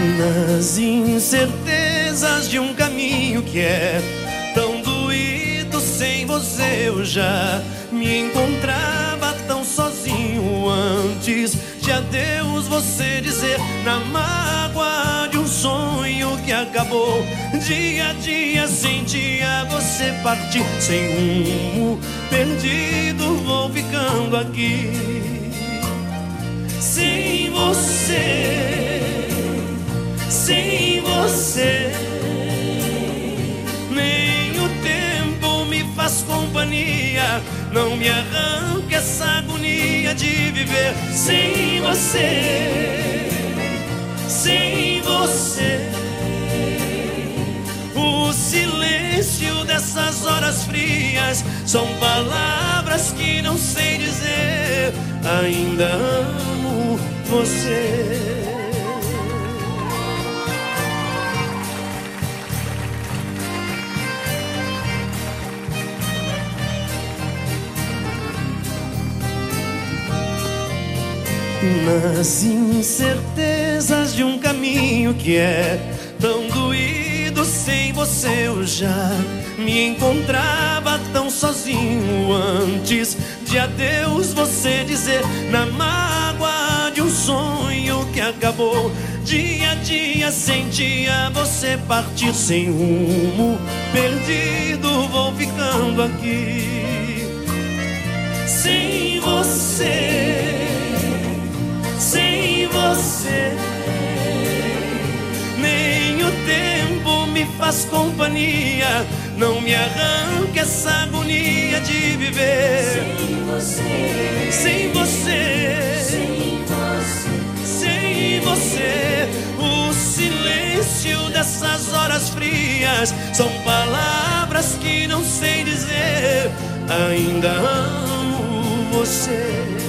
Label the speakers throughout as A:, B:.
A: Nas incertezas de um caminho que é tão doído sem você eu já me encontrava tão sozinho antes de adeus você dizer na mágoa de um sonho que acabou dia a dia sentia você partir sem rumo perdido vou ficando aqui sem você Nem o tempo me faz companhia, não me arranca essa agonia de viver sem você. Sem você. O silêncio dessas horas frias são palavras que não sei dizer. Ainda amo você. Nas incertezas de um caminho que é tão doído sem você eu já me encontrava tão sozinho antes de adeus você dizer na mágoa de um sonho que acabou dia a dia sentia você partir sem rumo perdido vou ficando aqui sem me faz companhia, não me arranca essa agonia de viver.
B: Sem você,
A: sem você,
B: sem você,
A: sem você. O silêncio dessas horas frias são palavras que não sei dizer. Ainda amo você.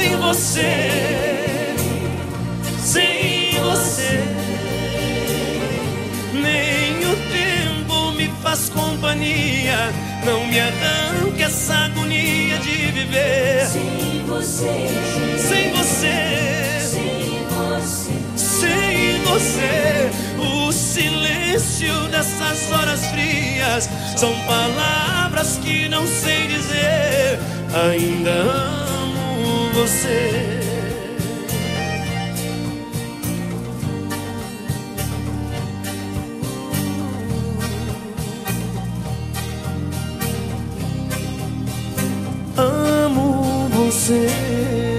A: Sem você, sem você. Nem o tempo me faz companhia, não me arranca essa agonia de viver.
B: sem você,
A: Sem você,
B: sem você,
A: sem você, o silêncio dessas horas frias. São palavras que não sei dizer. Ainda amo você. Amo você.